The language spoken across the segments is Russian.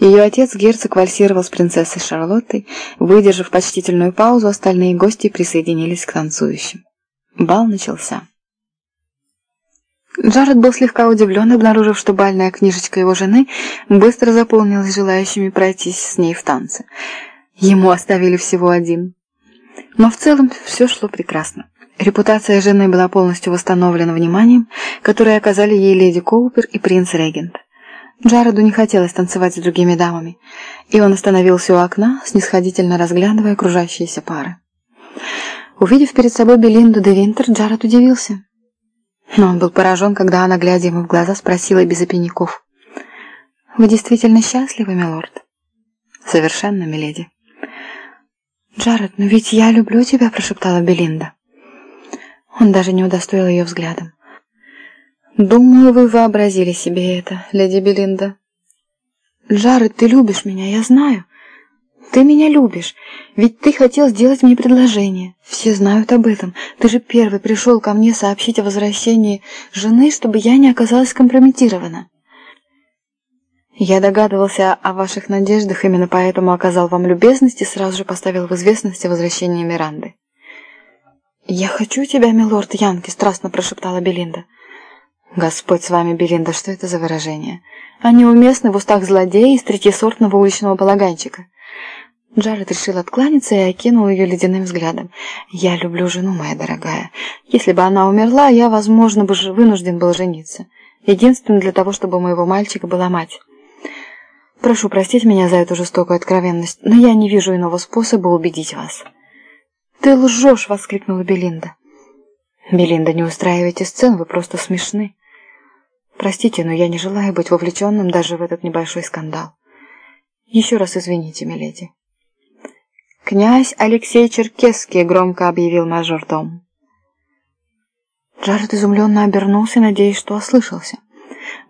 Ее отец, герцог, вальсировал с принцессой Шарлоттой. Выдержав почтительную паузу, остальные гости присоединились к танцующим. Бал начался. Джаред был слегка удивлен, обнаружив, что бальная книжечка его жены быстро заполнилась желающими пройтись с ней в танце. Ему оставили всего один. Но в целом все шло прекрасно. Репутация жены была полностью восстановлена вниманием, которое оказали ей леди Коупер и принц-регент. Джареду не хотелось танцевать с другими дамами, и он остановился у окна, снисходительно разглядывая окружающиеся пары. Увидев перед собой Белинду де Винтер, Джаред удивился. Но он был поражен, когда она, глядя ему в глаза, спросила без опиняков. «Вы действительно счастливы, милорд?» «Совершенно, миледи». «Джаред, но ведь я люблю тебя», – прошептала Белинда. Он даже не удостоил ее взглядом. «Думаю, вы вообразили себе это, леди Белинда». «Джаред, ты любишь меня, я знаю. Ты меня любишь, ведь ты хотел сделать мне предложение. Все знают об этом. Ты же первый пришел ко мне сообщить о возвращении жены, чтобы я не оказалась компрометирована». Я догадывался о ваших надеждах, именно поэтому оказал вам любезность и сразу же поставил в известность о возвращении Миранды. «Я хочу тебя, милорд Янки», — страстно прошептала Белинда. «Господь с вами, Белинда, что это за выражение? Они уместны в устах злодея из третьесортного уличного балаганчика». Джаред решил откланяться и окинул ее ледяным взглядом. «Я люблю жену, моя дорогая. Если бы она умерла, я, возможно, бы вынужден был жениться. Единственное для того, чтобы у моего мальчика была мать». Прошу простить меня за эту жестокую откровенность, но я не вижу иного способа убедить вас». «Ты лжешь!» — воскликнула Белинда. «Белинда, не устраивайте сцен, вы просто смешны. Простите, но я не желаю быть вовлеченным даже в этот небольшой скандал. Еще раз извините, миледи». «Князь Алексей Черкесский!» — громко объявил мажор Том. Джаред изумленно обернулся, надеясь, что ослышался.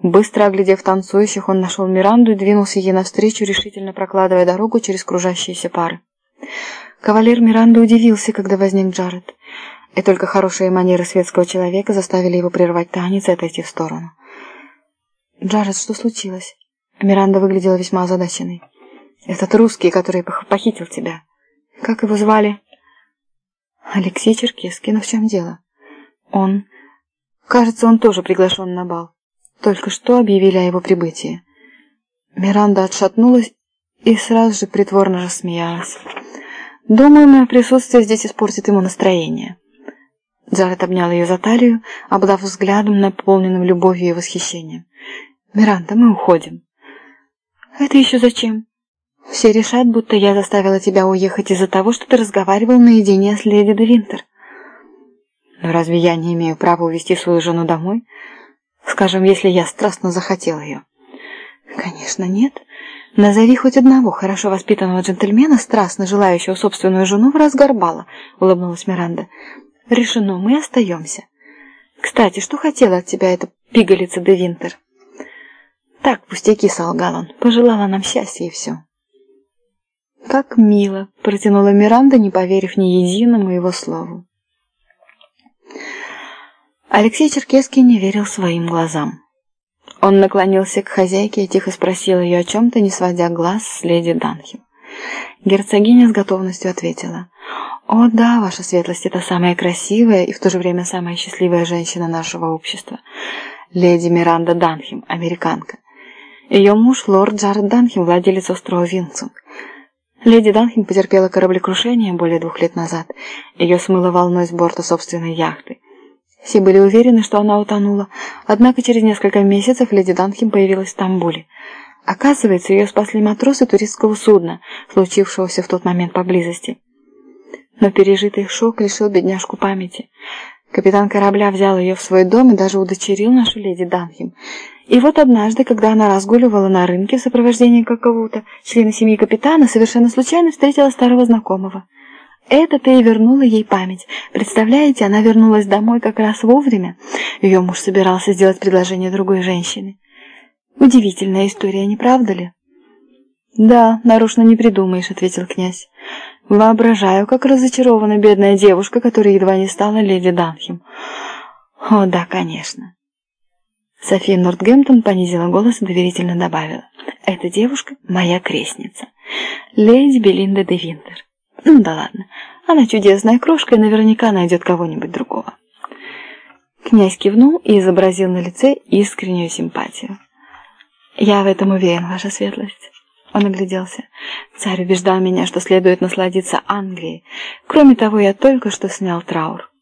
Быстро оглядев танцующих, он нашел Миранду и двинулся ей навстречу, решительно прокладывая дорогу через кружащиеся пары. Кавалер Миранда удивился, когда возник Джаред, и только хорошие манеры светского человека заставили его прервать танец и отойти в сторону. «Джаред, что случилось?» Миранда выглядела весьма озадаченной. «Этот русский, который похитил тебя. Как его звали?» «Алексей Черкесский. Но в чем дело?» «Он...» «Кажется, он тоже приглашен на бал. Только что объявили о его прибытии. Миранда отшатнулась и сразу же притворно рассмеялась. «Думаю, мое присутствие здесь испортит ему настроение». Джаред обнял ее за талию, обдав взглядом, наполненным любовью и восхищением. «Миранда, мы уходим». «Это еще зачем?» «Все решат, будто я заставила тебя уехать из-за того, что ты разговаривал наедине с леди де Винтер». «Но разве я не имею права увезти свою жену домой?» Скажем, если я страстно захотел ее. Конечно, нет. Назови хоть одного хорошо воспитанного джентльмена, страстно желающего собственную жену в разгар бала, улыбнулась Миранда. Решено, мы остаемся. Кстати, что хотела от тебя эта пигалица де Винтер? Так, пустяки, солгал он. Пожелала нам счастья и все. Как мило, протянула Миранда, не поверив ни единому его слову. Алексей Черкесский не верил своим глазам. Он наклонился к хозяйке и тихо спросил ее о чем-то, не сводя глаз с леди Данхем. Герцогиня с готовностью ответила. «О да, ваша светлость, это самая красивая и в то же время самая счастливая женщина нашего общества. Леди Миранда Данхем, американка. Ее муж, лорд Джаред Данхем, владелец острова Винсунг. Леди Данхем потерпела кораблекрушение более двух лет назад. Ее смыло волной с борта собственной яхты. Все были уверены, что она утонула, однако через несколько месяцев леди Данхем появилась в Стамбуле. Оказывается, ее спасли матросы туристского судна, случившегося в тот момент поблизости. Но пережитый шок лишил бедняжку памяти. Капитан корабля взял ее в свой дом и даже удочерил нашу леди Данхем. И вот однажды, когда она разгуливала на рынке в сопровождении какого-то члена семьи капитана, совершенно случайно встретила старого знакомого. Это-то и вернуло ей память. Представляете, она вернулась домой как раз вовремя. Ее муж собирался сделать предложение другой женщине. Удивительная история, не правда ли? «Да, нарочно не придумаешь», — ответил князь. «Воображаю, как разочарована бедная девушка, которая едва не стала леди Данхем». «О, да, конечно». София Нортгемптон понизила голос и доверительно добавила. «Эта девушка — моя крестница. Леди Белинда де Винтер. Ну да ладно, она чудесная крошка и наверняка найдет кого-нибудь другого». Князь кивнул и изобразил на лице искреннюю симпатию. «Я в этом уверен, ваша светлость». Он огляделся. «Царь убеждал меня, что следует насладиться Англией. Кроме того, я только что снял траур.